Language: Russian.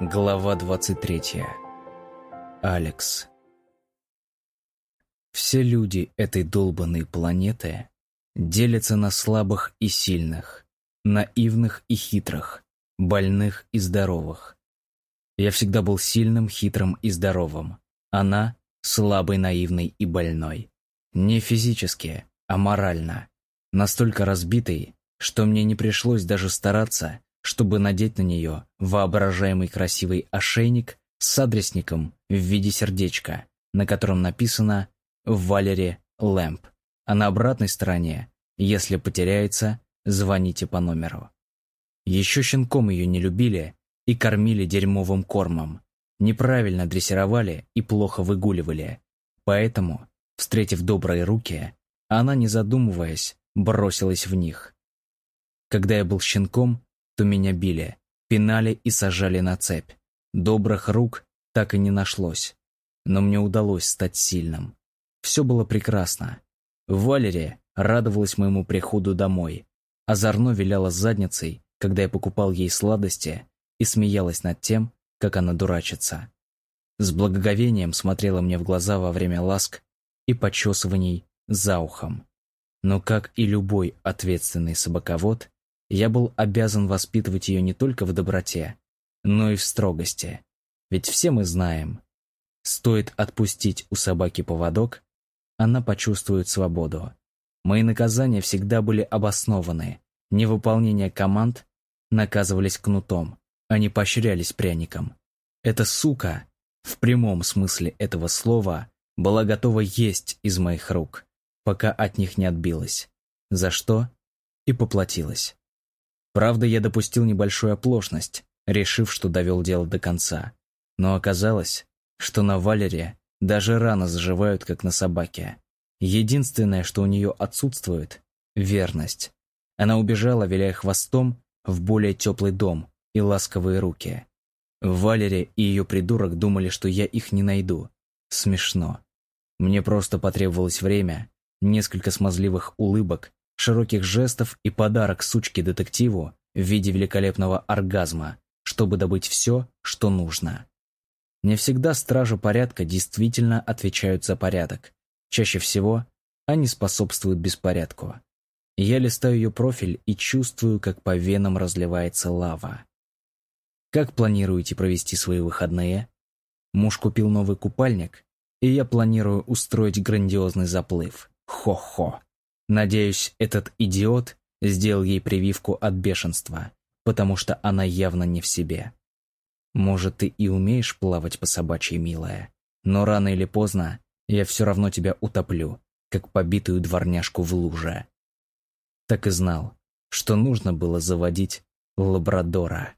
Глава 23. Алекс. Все люди этой долбанной планеты делятся на слабых и сильных, наивных и хитрых, больных и здоровых. Я всегда был сильным, хитрым и здоровым. Она – слабой, наивной и больной. Не физически, а морально. Настолько разбитой, что мне не пришлось даже стараться – чтобы надеть на нее воображаемый красивый ошейник с адресником в виде сердечка, на котором написано «Валери Лэмп», а на обратной стороне «Если потеряется, звоните по номеру». Еще щенком ее не любили и кормили дерьмовым кормом, неправильно дрессировали и плохо выгуливали. Поэтому, встретив добрые руки, она, не задумываясь, бросилась в них. Когда я был щенком, то меня били, пинали и сажали на цепь. Добрых рук так и не нашлось. Но мне удалось стать сильным. Все было прекрасно. Валерия радовалась моему приходу домой. Озорно виляла задницей, когда я покупал ей сладости, и смеялась над тем, как она дурачится. С благоговением смотрела мне в глаза во время ласк и почесываний за ухом. Но, как и любой ответственный собаковод, я был обязан воспитывать ее не только в доброте, но и в строгости. Ведь все мы знаем, стоит отпустить у собаки поводок, она почувствует свободу. Мои наказания всегда были обоснованы. Невыполнение команд наказывались кнутом, а не поощрялись пряником. Эта сука, в прямом смысле этого слова, была готова есть из моих рук, пока от них не отбилась. За что? И поплатилась. Правда, я допустил небольшую оплошность, решив, что довел дело до конца. Но оказалось, что на Валере даже раны заживают, как на собаке. Единственное, что у нее отсутствует — верность. Она убежала, виляя хвостом, в более теплый дом и ласковые руки. Валере и ее придурок думали, что я их не найду. Смешно. Мне просто потребовалось время, несколько смазливых улыбок широких жестов и подарок сучке-детективу в виде великолепного оргазма, чтобы добыть все, что нужно. Не всегда стражи порядка действительно отвечают за порядок. Чаще всего они способствуют беспорядку. Я листаю ее профиль и чувствую, как по венам разливается лава. Как планируете провести свои выходные? Муж купил новый купальник, и я планирую устроить грандиозный заплыв. Хо-хо. Надеюсь, этот идиот сделал ей прививку от бешенства, потому что она явно не в себе. Может, ты и умеешь плавать по собачьей, милая, но рано или поздно я все равно тебя утоплю, как побитую дворняжку в луже. Так и знал, что нужно было заводить лабрадора.